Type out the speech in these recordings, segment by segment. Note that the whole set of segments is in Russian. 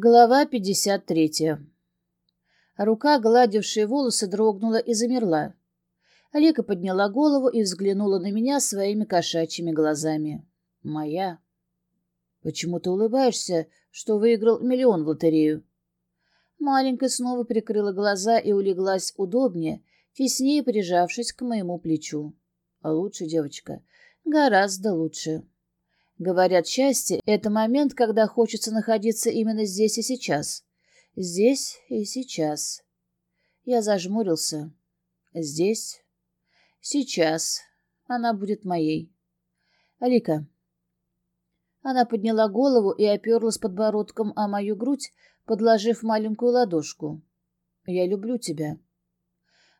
Глава 53. Рука, гладившая волосы, дрогнула и замерла. Олега подняла голову и взглянула на меня своими кошачьими глазами. «Моя». «Почему ты улыбаешься, что выиграл миллион в лотерею?» Маленькая снова прикрыла глаза и улеглась удобнее, теснее прижавшись к моему плечу. «А лучше, девочка, гораздо лучше». Говорят, счастье — это момент, когда хочется находиться именно здесь и сейчас. Здесь и сейчас. Я зажмурился. Здесь. Сейчас. Она будет моей. Алика. Она подняла голову и оперлась подбородком о мою грудь, подложив маленькую ладошку. «Я люблю тебя».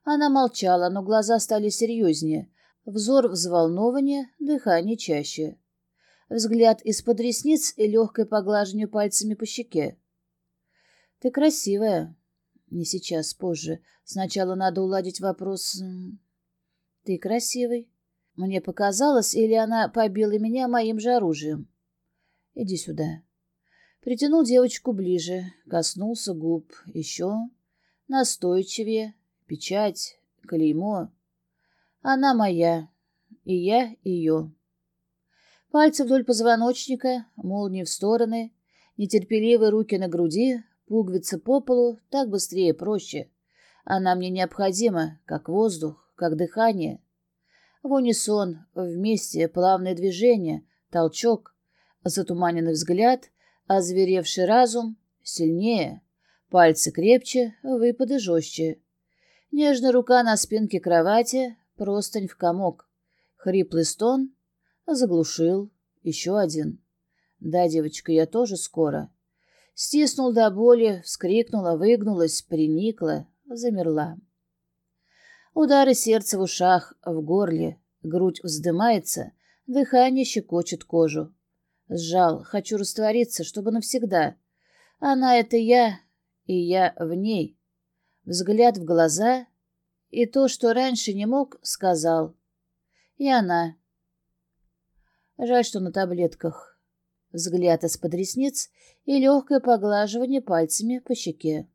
Она молчала, но глаза стали серьезнее, взор взволнованнее, дыхание чаще взгляд из-под ресниц и легкое поглаживание пальцами по щеке. «Ты красивая». «Не сейчас, позже. Сначала надо уладить вопрос...» «Ты красивый». Мне показалось, или она побила меня моим же оружием. «Иди сюда». Притянул девочку ближе, коснулся губ. Еще настойчивее. Печать, клеймо. Она моя, и я ее. Пальцы вдоль позвоночника, молнии в стороны, нетерпеливые руки на груди, пуговицы по полу, так быстрее, проще. Она мне необходима, как воздух, как дыхание. В унисон, вместе, плавное движение, толчок, затуманенный взгляд, озверевший разум, сильнее, пальцы крепче, выпады жестче. Нежная рука на спинке кровати, простынь в комок, хриплый стон — Заглушил. Еще один. Да, девочка, я тоже скоро. Стиснул до боли, вскрикнула, выгнулась, приникла, замерла. Удары сердца в ушах, в горле, грудь вздымается, дыхание щекочет кожу. Сжал, хочу раствориться, чтобы навсегда. Она — это я, и я в ней. Взгляд в глаза, и то, что раньше не мог, сказал. И она — Жаль, что на таблетках. Взгляд из-под ресниц и легкое поглаживание пальцами по щеке.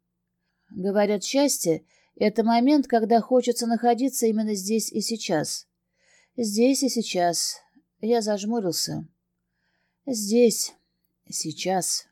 Говорят, счастье — это момент, когда хочется находиться именно здесь и сейчас. Здесь и сейчас. Я зажмурился. Здесь. Сейчас.